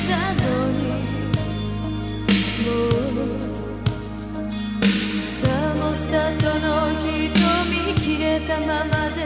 「サモスタートの瞳切れたままで」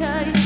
回